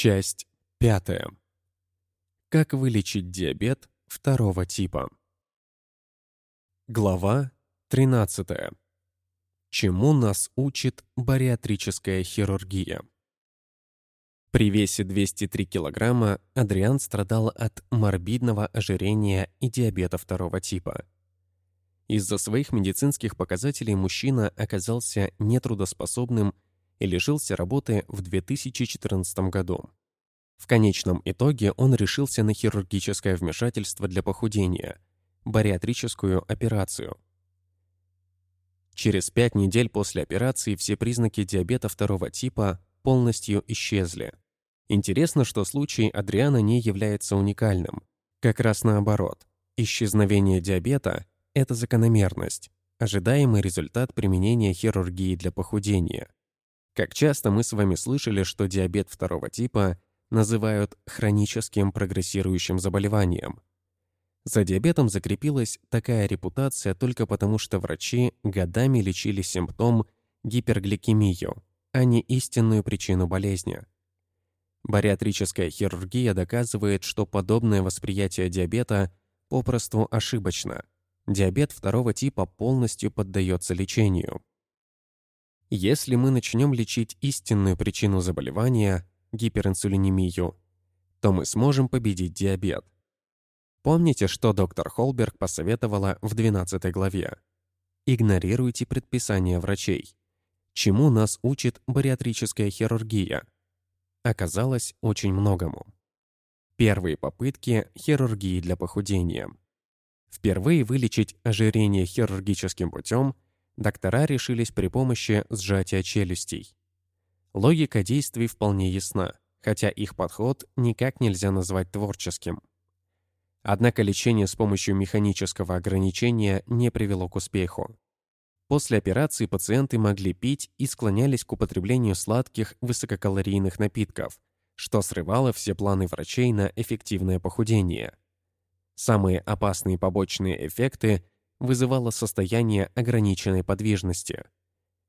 Часть пятая. Как вылечить диабет второго типа? Глава 13. Чему нас учит бариатрическая хирургия? При весе 203 кг Адриан страдал от морбидного ожирения и диабета второго типа. Из-за своих медицинских показателей мужчина оказался нетрудоспособным и лишился работы в 2014 году. В конечном итоге он решился на хирургическое вмешательство для похудения – бариатрическую операцию. Через пять недель после операции все признаки диабета второго типа полностью исчезли. Интересно, что случай Адриана не является уникальным. Как раз наоборот. Исчезновение диабета – это закономерность, ожидаемый результат применения хирургии для похудения. Как часто мы с вами слышали, что диабет второго типа называют хроническим прогрессирующим заболеванием. За диабетом закрепилась такая репутация только потому, что врачи годами лечили симптом гипергликемию, а не истинную причину болезни. Бариатрическая хирургия доказывает, что подобное восприятие диабета попросту ошибочно. Диабет второго типа полностью поддается лечению. Если мы начнем лечить истинную причину заболевания – гиперинсулинемию, то мы сможем победить диабет. Помните, что доктор Холберг посоветовала в 12 главе? Игнорируйте предписания врачей. Чему нас учит бариатрическая хирургия? Оказалось очень многому. Первые попытки хирургии для похудения. Впервые вылечить ожирение хирургическим путем – доктора решились при помощи сжатия челюстей. Логика действий вполне ясна, хотя их подход никак нельзя назвать творческим. Однако лечение с помощью механического ограничения не привело к успеху. После операции пациенты могли пить и склонялись к употреблению сладких высококалорийных напитков, что срывало все планы врачей на эффективное похудение. Самые опасные побочные эффекты вызывало состояние ограниченной подвижности.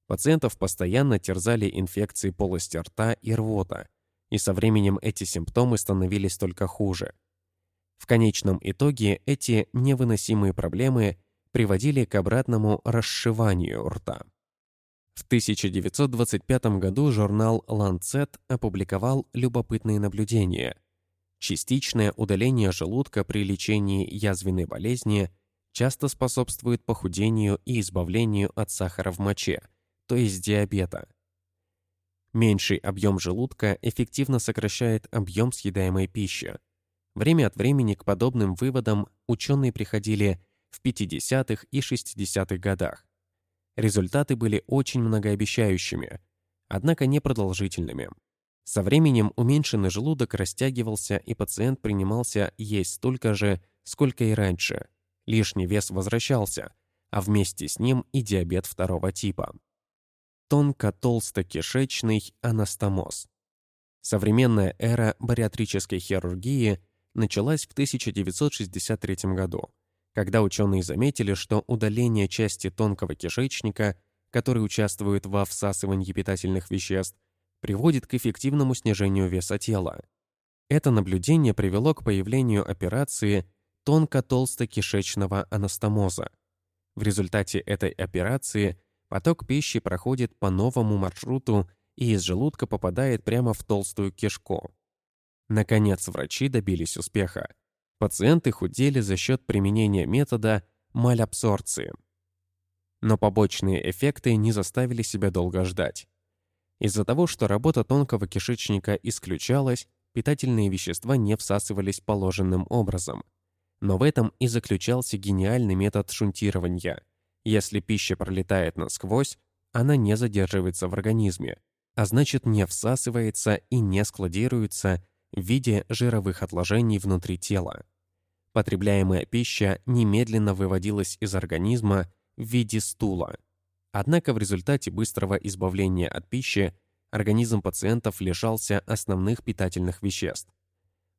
Пациентов постоянно терзали инфекции полости рта и рвота, и со временем эти симптомы становились только хуже. В конечном итоге эти невыносимые проблемы приводили к обратному расшиванию рта. В 1925 году журнал Lancet опубликовал любопытные наблюдения. Частичное удаление желудка при лечении язвенной болезни часто способствует похудению и избавлению от сахара в моче, то есть диабета. Меньший объем желудка эффективно сокращает объем съедаемой пищи. Время от времени к подобным выводам ученые приходили в 50-х и 60-х годах. Результаты были очень многообещающими, однако непродолжительными. Со временем уменьшенный желудок растягивался, и пациент принимался есть столько же, сколько и раньше – лишний вес возвращался, а вместе с ним и диабет второго типа. Тонко-толстокишечный анастомоз. Современная эра бариатрической хирургии началась в 1963 году, когда ученые заметили, что удаление части тонкого кишечника, который участвует во всасывании питательных веществ, приводит к эффективному снижению веса тела. Это наблюдение привело к появлению операции тонко-толстокишечного анастомоза. В результате этой операции поток пищи проходит по новому маршруту и из желудка попадает прямо в толстую кишку. Наконец, врачи добились успеха. Пациенты худели за счет применения метода малябсорции. Но побочные эффекты не заставили себя долго ждать. Из-за того, что работа тонкого кишечника исключалась, питательные вещества не всасывались положенным образом – но в этом и заключался гениальный метод шунтирования. Если пища пролетает насквозь, она не задерживается в организме, а значит не всасывается и не складируется в виде жировых отложений внутри тела. Потребляемая пища немедленно выводилась из организма в виде стула. Однако в результате быстрого избавления от пищи организм пациентов лишался основных питательных веществ.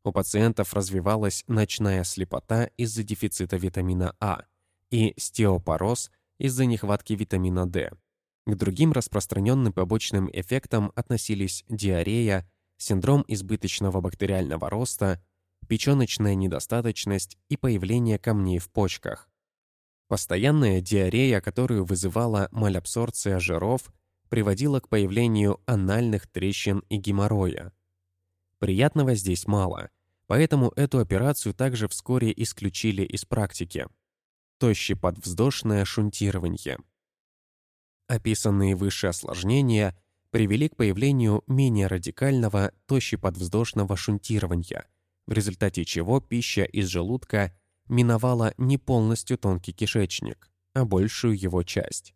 У пациентов развивалась ночная слепота из-за дефицита витамина А и стеопороз из-за нехватки витамина D. К другим распространенным побочным эффектам относились диарея, синдром избыточного бактериального роста, печёночная недостаточность и появление камней в почках. Постоянная диарея, которую вызывала малябсорбция жиров, приводила к появлению анальных трещин и геморроя. Приятного здесь мало, поэтому эту операцию также вскоре исключили из практики. Тощеподвздошное шунтирование. Описанные выше осложнения привели к появлению менее радикального тощеподвздошного шунтирования, в результате чего пища из желудка миновала не полностью тонкий кишечник, а большую его часть.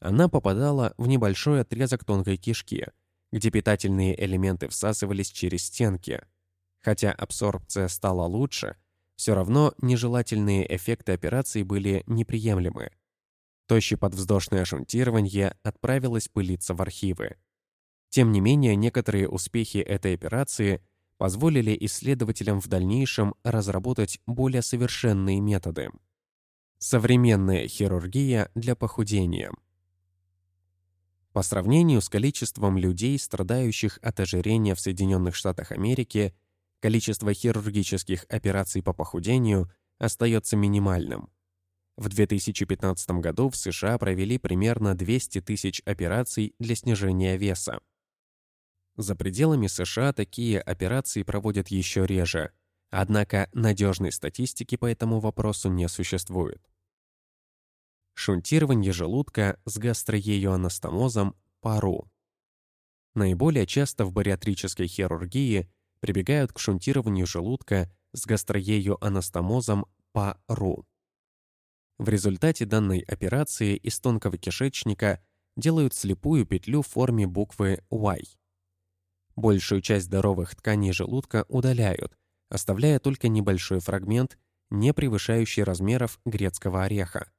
Она попадала в небольшой отрезок тонкой кишки, где питательные элементы всасывались через стенки. Хотя абсорбция стала лучше, все равно нежелательные эффекты операции были неприемлемы. Тощеподвздошное шунтирование отправилось пылиться в архивы. Тем не менее, некоторые успехи этой операции позволили исследователям в дальнейшем разработать более совершенные методы. Современная хирургия для похудения. По сравнению с количеством людей, страдающих от ожирения в Соединенных Штатах Америки, количество хирургических операций по похудению остается минимальным. В 2015 году в США провели примерно 200 тысяч операций для снижения веса. За пределами США такие операции проводят еще реже, однако надежной статистики по этому вопросу не существует. Шунтирование желудка с гастроеюанастомозом пару. Наиболее часто в бариатрической хирургии прибегают к шунтированию желудка с гастроеюанастомозом пару. В результате данной операции из тонкого кишечника делают слепую петлю в форме буквы Y. Большую часть здоровых тканей желудка удаляют, оставляя только небольшой фрагмент, не превышающий размеров грецкого ореха.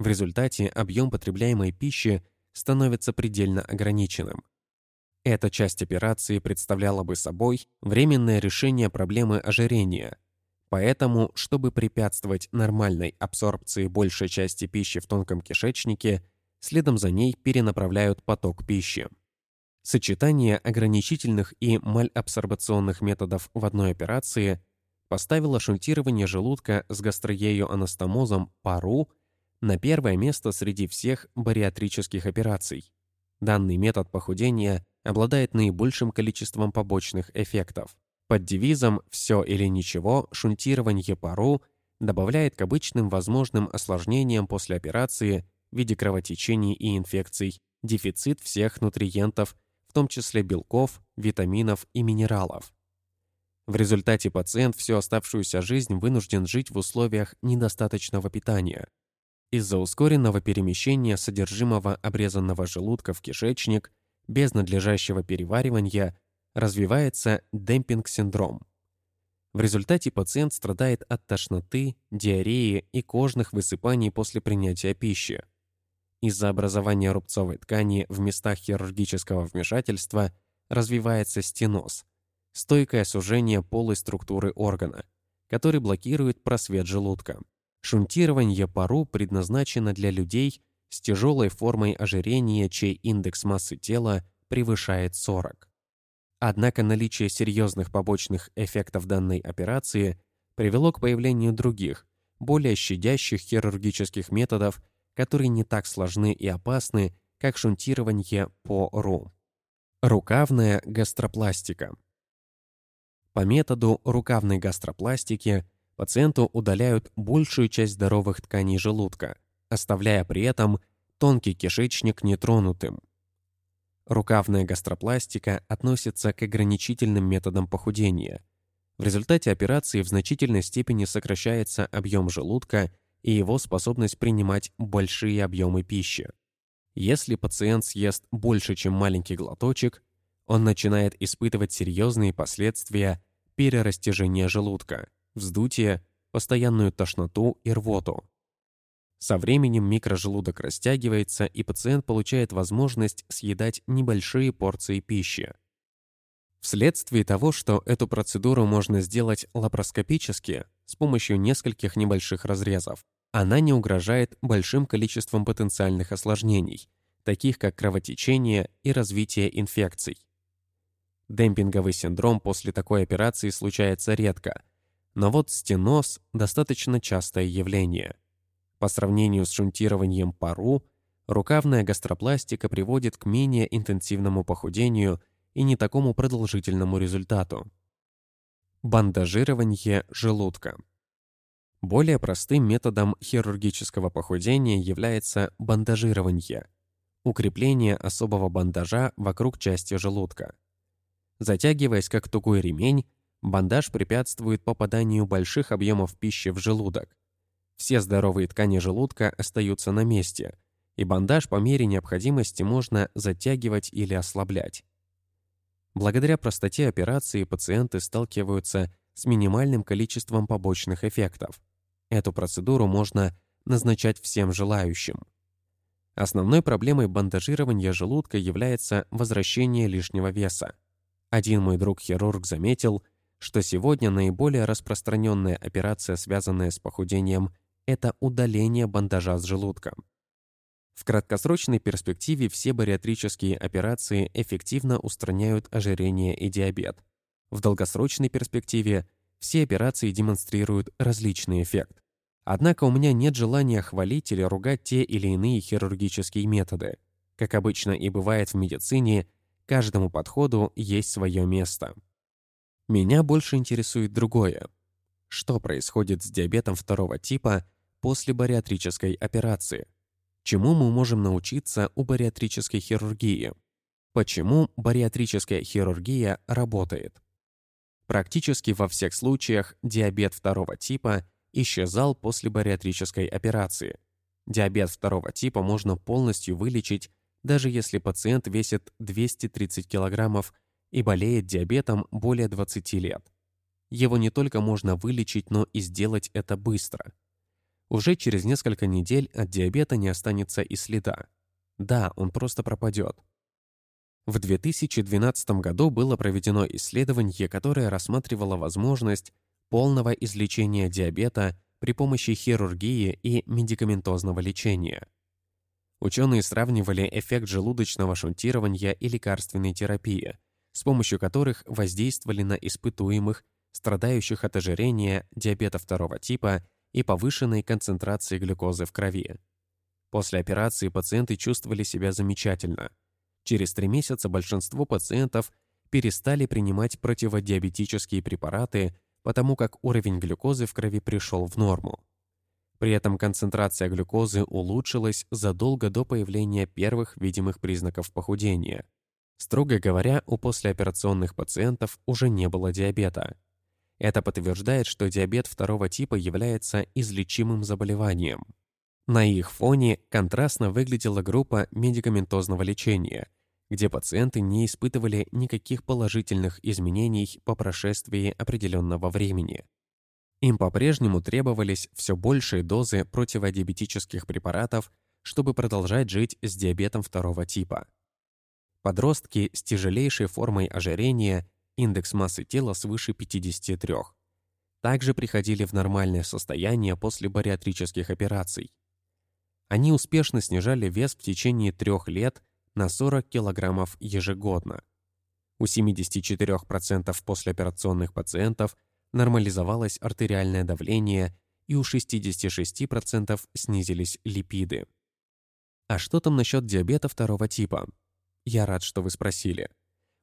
В результате объем потребляемой пищи становится предельно ограниченным. Эта часть операции представляла бы собой временное решение проблемы ожирения – Поэтому, чтобы препятствовать нормальной абсорбции большей части пищи в тонком кишечнике, следом за ней перенаправляют поток пищи. Сочетание ограничительных и мальабсорбационных методов в одной операции поставило шунтирование желудка с гастроею-анастомозом пару на первое место среди всех бариатрических операций. Данный метод похудения обладает наибольшим количеством побочных эффектов. Под девизом «все или ничего» шунтирование пару добавляет к обычным возможным осложнениям после операции в виде кровотечений и инфекций дефицит всех нутриентов, в том числе белков, витаминов и минералов. В результате пациент всю оставшуюся жизнь вынужден жить в условиях недостаточного питания. Из-за ускоренного перемещения содержимого обрезанного желудка в кишечник без надлежащего переваривания развивается демпинг-синдром. В результате пациент страдает от тошноты, диареи и кожных высыпаний после принятия пищи. Из-за образования рубцовой ткани в местах хирургического вмешательства развивается стеноз, стойкое сужение полой структуры органа, который блокирует просвет желудка. Шунтирование пару предназначено для людей с тяжелой формой ожирения, чей индекс массы тела превышает 40. Однако наличие серьезных побочных эффектов данной операции привело к появлению других, более щадящих хирургических методов, которые не так сложны и опасны, как шунтирование по РУ. Рукавная гастропластика. По методу рукавной гастропластики пациенту удаляют большую часть здоровых тканей желудка, оставляя при этом тонкий кишечник нетронутым. Рукавная гастропластика относится к ограничительным методам похудения. В результате операции в значительной степени сокращается объем желудка и его способность принимать большие объемы пищи. Если пациент съест больше, чем маленький глоточек, он начинает испытывать серьезные последствия перерастяжения желудка, вздутие, постоянную тошноту и рвоту. Со временем микрожелудок растягивается, и пациент получает возможность съедать небольшие порции пищи. Вследствие того, что эту процедуру можно сделать лапароскопически с помощью нескольких небольших разрезов, она не угрожает большим количеством потенциальных осложнений, таких как кровотечение и развитие инфекций. Демпинговый синдром после такой операции случается редко, но вот стеноз – достаточно частое явление. По сравнению с шунтированием пару, рукавная гастропластика приводит к менее интенсивному похудению и не такому продолжительному результату. Бандажирование желудка. Более простым методом хирургического похудения является бандажирование – укрепление особого бандажа вокруг части желудка. Затягиваясь как тугой ремень, бандаж препятствует попаданию больших объемов пищи в желудок. Все здоровые ткани желудка остаются на месте, и бандаж по мере необходимости можно затягивать или ослаблять. Благодаря простоте операции пациенты сталкиваются с минимальным количеством побочных эффектов. Эту процедуру можно назначать всем желающим. Основной проблемой бандажирования желудка является возвращение лишнего веса. Один мой друг-хирург заметил, что сегодня наиболее распространенная операция, связанная с похудением, это удаление бандажа с желудком. В краткосрочной перспективе все бариатрические операции эффективно устраняют ожирение и диабет. В долгосрочной перспективе все операции демонстрируют различный эффект. Однако у меня нет желания хвалить или ругать те или иные хирургические методы. Как обычно и бывает в медицине, каждому подходу есть свое место. Меня больше интересует другое. Что происходит с диабетом второго типа после бариатрической операции? Чему мы можем научиться у бариатрической хирургии? Почему бариатрическая хирургия работает? Практически во всех случаях диабет второго типа исчезал после бариатрической операции. Диабет второго типа можно полностью вылечить, даже если пациент весит 230 кг и болеет диабетом более 20 лет. Его не только можно вылечить, но и сделать это быстро – уже через несколько недель от диабета не останется и следа. Да, он просто пропадет. В 2012 году было проведено исследование, которое рассматривало возможность полного излечения диабета при помощи хирургии и медикаментозного лечения. Ученые сравнивали эффект желудочного шунтирования и лекарственной терапии, с помощью которых воздействовали на испытуемых, страдающих от ожирения, диабета второго типа и повышенной концентрации глюкозы в крови. После операции пациенты чувствовали себя замечательно. Через три месяца большинство пациентов перестали принимать противодиабетические препараты, потому как уровень глюкозы в крови пришел в норму. При этом концентрация глюкозы улучшилась задолго до появления первых видимых признаков похудения. Строго говоря, у послеоперационных пациентов уже не было диабета. Это подтверждает, что диабет второго типа является излечимым заболеванием. На их фоне контрастно выглядела группа медикаментозного лечения, где пациенты не испытывали никаких положительных изменений по прошествии определенного времени. Им по-прежнему требовались все большие дозы противодиабетических препаратов, чтобы продолжать жить с диабетом второго типа. Подростки с тяжелейшей формой ожирения индекс массы тела свыше 53. Также приходили в нормальное состояние после бариатрических операций. Они успешно снижали вес в течение трех лет на 40 килограммов ежегодно. У 74% послеоперационных пациентов нормализовалось артериальное давление и у 66% снизились липиды. А что там насчет диабета второго типа? Я рад, что вы спросили.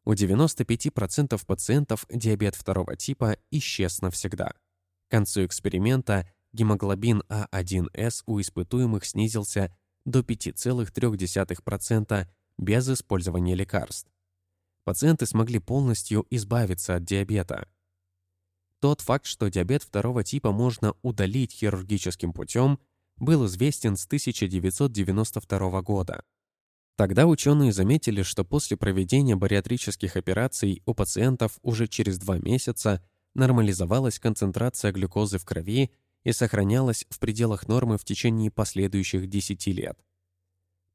У 95% пациентов диабет второго типа исчез навсегда. К концу эксперимента гемоглобин А1С у испытуемых снизился до 5,3% без использования лекарств. Пациенты смогли полностью избавиться от диабета. Тот факт, что диабет второго типа можно удалить хирургическим путем, был известен с 1992 года. Тогда ученые заметили, что после проведения бариатрических операций у пациентов уже через два месяца нормализовалась концентрация глюкозы в крови и сохранялась в пределах нормы в течение последующих 10 лет.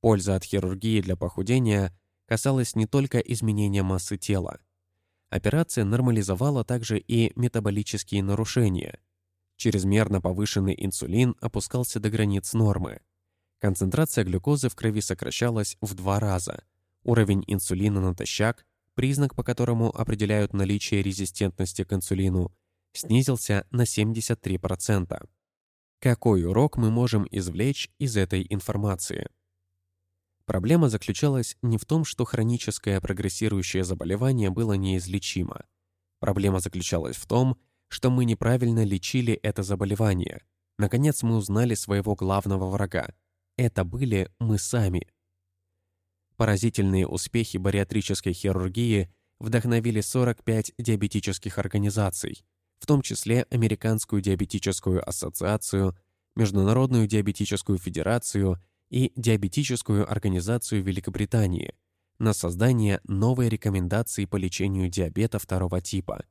Польза от хирургии для похудения касалась не только изменения массы тела. Операция нормализовала также и метаболические нарушения. Чрезмерно повышенный инсулин опускался до границ нормы. Концентрация глюкозы в крови сокращалась в два раза. Уровень инсулина натощак признак по которому определяют наличие резистентности к инсулину, снизился на 73%. Какой урок мы можем извлечь из этой информации? Проблема заключалась не в том, что хроническое прогрессирующее заболевание было неизлечимо. Проблема заключалась в том, что мы неправильно лечили это заболевание. Наконец мы узнали своего главного врага. Это были мы сами. Поразительные успехи бариатрической хирургии вдохновили 45 диабетических организаций, в том числе Американскую диабетическую ассоциацию, Международную диабетическую федерацию и Диабетическую организацию Великобритании на создание новой рекомендации по лечению диабета второго типа.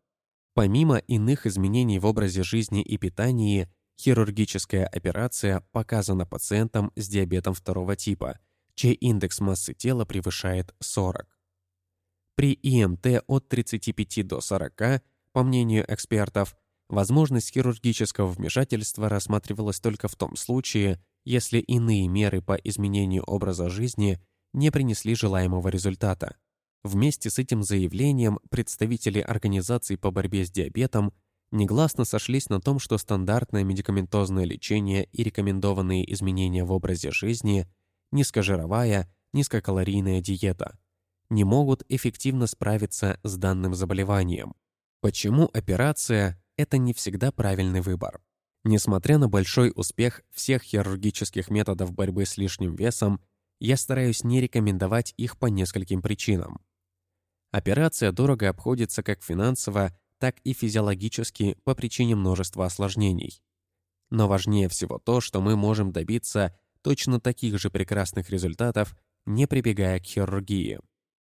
Помимо иных изменений в образе жизни и питании, хирургическая операция показана пациентам с диабетом второго типа – чей индекс массы тела превышает 40. При ИМТ от 35 до 40, по мнению экспертов, возможность хирургического вмешательства рассматривалась только в том случае, если иные меры по изменению образа жизни не принесли желаемого результата. Вместе с этим заявлением представители организаций по борьбе с диабетом негласно сошлись на том, что стандартное медикаментозное лечение и рекомендованные изменения в образе жизни – низкожировая, низкокалорийная диета не могут эффективно справиться с данным заболеванием. Почему операция – это не всегда правильный выбор? Несмотря на большой успех всех хирургических методов борьбы с лишним весом, я стараюсь не рекомендовать их по нескольким причинам. Операция дорого обходится как финансово, так и физиологически по причине множества осложнений. Но важнее всего то, что мы можем добиться точно таких же прекрасных результатов, не прибегая к хирургии.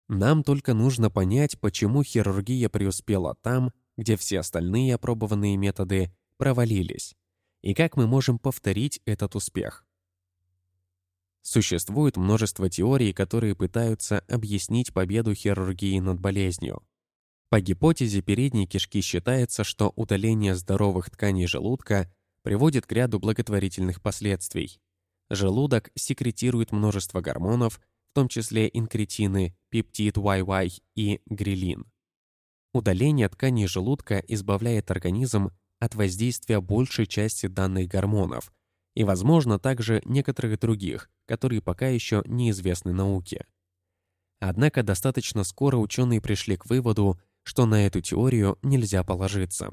Нам только нужно понять, почему хирургия преуспела там, где все остальные опробованные методы провалились, и как мы можем повторить этот успех. Существует множество теорий, которые пытаются объяснить победу хирургии над болезнью. По гипотезе передней кишки считается, что удаление здоровых тканей желудка приводит к ряду благотворительных последствий. Желудок секретирует множество гормонов, в том числе инкретины, пептид YY и грилин. Удаление тканей желудка избавляет организм от воздействия большей части данных гормонов и, возможно, также некоторых других, которые пока еще неизвестны науке. Однако достаточно скоро ученые пришли к выводу, что на эту теорию нельзя положиться.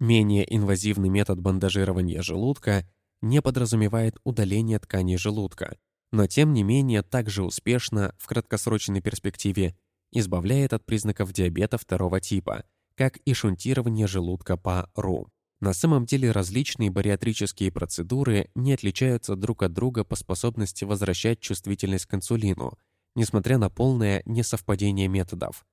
Менее инвазивный метод бандажирования желудка не подразумевает удаление тканей желудка, но тем не менее также успешно в краткосрочной перспективе избавляет от признаков диабета второго типа, как и шунтирование желудка по РУ. На самом деле различные бариатрические процедуры не отличаются друг от друга по способности возвращать чувствительность к инсулину, несмотря на полное несовпадение методов.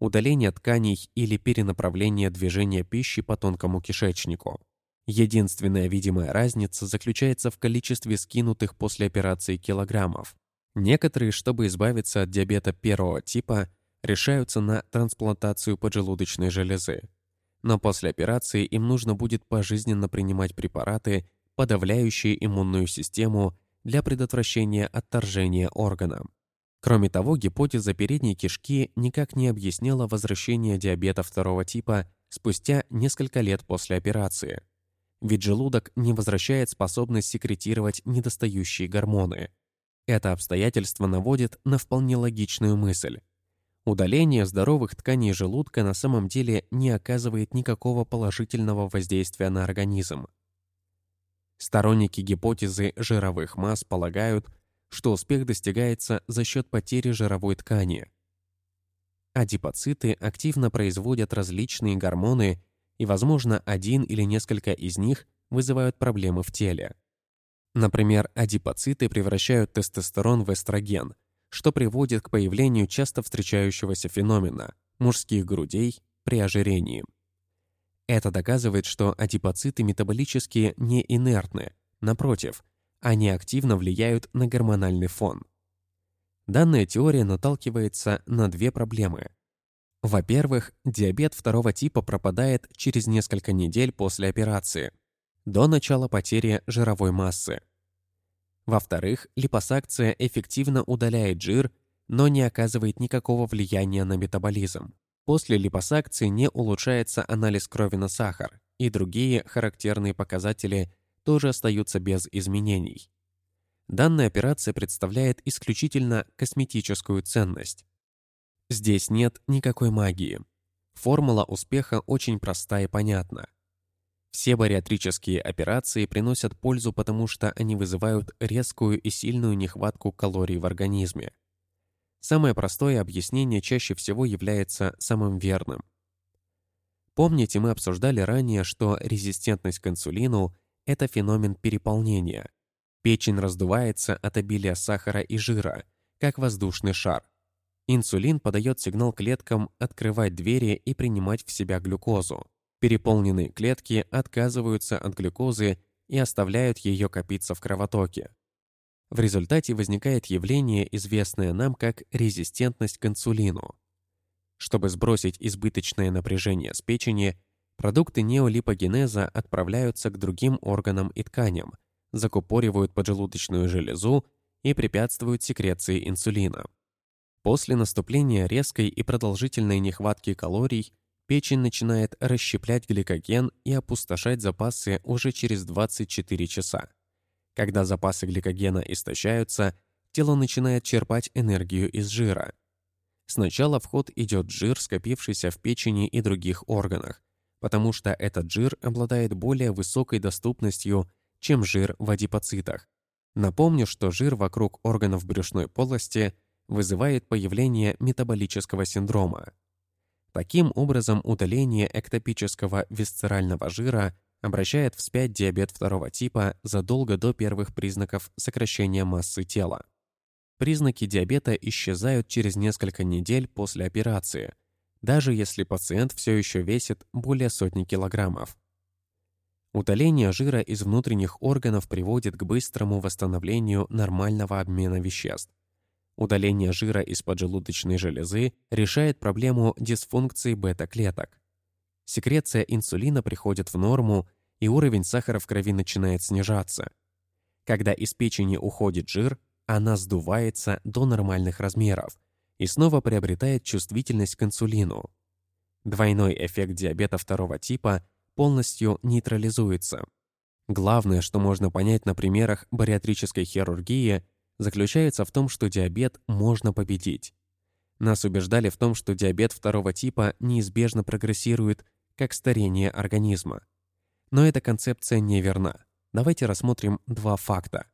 Удаление тканей или перенаправление движения пищи по тонкому кишечнику. Единственная видимая разница заключается в количестве скинутых после операции килограммов. Некоторые, чтобы избавиться от диабета первого типа, решаются на трансплантацию поджелудочной железы. Но после операции им нужно будет пожизненно принимать препараты, подавляющие иммунную систему для предотвращения отторжения органа. Кроме того, гипотеза передней кишки никак не объясняла возвращение диабета второго типа спустя несколько лет после операции ведь желудок не возвращает способность секретировать недостающие гормоны. Это обстоятельство наводит на вполне логичную мысль. Удаление здоровых тканей желудка на самом деле не оказывает никакого положительного воздействия на организм. Сторонники гипотезы жировых масс полагают, что успех достигается за счет потери жировой ткани. Адипоциты активно производят различные гормоны и, возможно, один или несколько из них вызывают проблемы в теле. Например, адипоциты превращают тестостерон в эстроген, что приводит к появлению часто встречающегося феномена – мужских грудей при ожирении. Это доказывает, что адипоциты метаболически не инертны, напротив, они активно влияют на гормональный фон. Данная теория наталкивается на две проблемы. Во-первых, диабет второго типа пропадает через несколько недель после операции, до начала потери жировой массы. Во-вторых, липосакция эффективно удаляет жир, но не оказывает никакого влияния на метаболизм. После липосакции не улучшается анализ крови на сахар, и другие характерные показатели тоже остаются без изменений. Данная операция представляет исключительно косметическую ценность. Здесь нет никакой магии. Формула успеха очень проста и понятна. Все бариатрические операции приносят пользу, потому что они вызывают резкую и сильную нехватку калорий в организме. Самое простое объяснение чаще всего является самым верным. Помните, мы обсуждали ранее, что резистентность к инсулину – это феномен переполнения. Печень раздувается от обилия сахара и жира, как воздушный шар. Инсулин подает сигнал клеткам открывать двери и принимать в себя глюкозу. Переполненные клетки отказываются от глюкозы и оставляют ее копиться в кровотоке. В результате возникает явление, известное нам как резистентность к инсулину. Чтобы сбросить избыточное напряжение с печени, продукты неолипогенеза отправляются к другим органам и тканям, закупоривают поджелудочную железу и препятствуют секреции инсулина. После наступления резкой и продолжительной нехватки калорий печень начинает расщеплять гликоген и опустошать запасы уже через 24 часа. Когда запасы гликогена истощаются, тело начинает черпать энергию из жира. Сначала в ход идет жир, скопившийся в печени и других органах, потому что этот жир обладает более высокой доступностью, чем жир в адипоцитах. Напомню, что жир вокруг органов брюшной полости вызывает появление метаболического синдрома. Таким образом, удаление эктопического висцерального жира обращает вспять диабет второго типа задолго до первых признаков сокращения массы тела. Признаки диабета исчезают через несколько недель после операции, даже если пациент все еще весит более сотни килограммов. Удаление жира из внутренних органов приводит к быстрому восстановлению нормального обмена веществ. Удаление жира из поджелудочной железы решает проблему дисфункции бета-клеток секреция инсулина приходит в норму, и уровень сахара в крови начинает снижаться. Когда из печени уходит жир, она сдувается до нормальных размеров и снова приобретает чувствительность к инсулину. Двойной эффект диабета второго типа полностью нейтрализуется. Главное, что можно понять на примерах бариатрической хирургии, заключается в том, что диабет можно победить. Нас убеждали в том, что диабет второго типа неизбежно прогрессирует как старение организма. Но эта концепция неверна. Давайте рассмотрим два факта.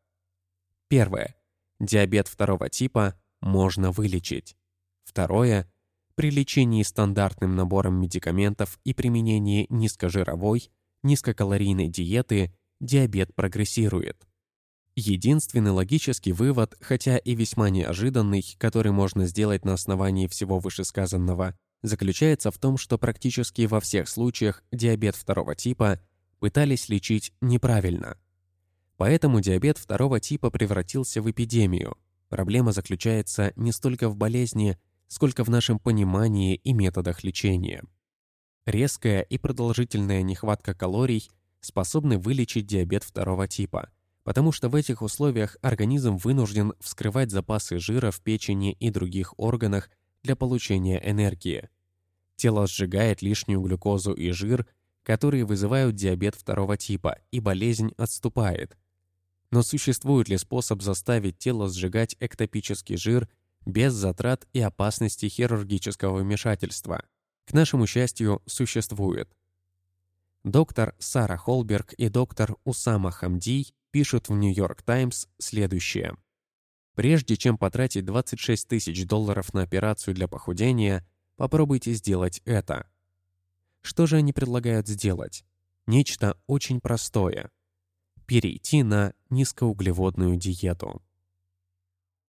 Первое. Диабет второго типа можно вылечить. Второе. При лечении стандартным набором медикаментов и применении низкожировой, низкокалорийной диеты диабет прогрессирует. Единственный логический вывод, хотя и весьма неожиданный, который можно сделать на основании всего вышесказанного, заключается в том, что практически во всех случаях диабет второго типа пытались лечить неправильно. Поэтому диабет второго типа превратился в эпидемию. Проблема заключается не столько в болезни, сколько в нашем понимании и методах лечения. Резкая и продолжительная нехватка калорий способны вылечить диабет второго типа, потому что в этих условиях организм вынужден вскрывать запасы жира в печени и других органах для получения энергии. Тело сжигает лишнюю глюкозу и жир, которые вызывают диабет второго типа, и болезнь отступает. Но существует ли способ заставить тело сжигать эктопический жир без затрат и опасности хирургического вмешательства? К нашему счастью, существует. Доктор Сара Холберг и доктор Усама Хамдий пишут в Нью-Йорк Таймс следующее. Прежде чем потратить 26 тысяч долларов на операцию для похудения, попробуйте сделать это. Что же они предлагают сделать? Нечто очень простое. Перейти на низкоуглеводную диету.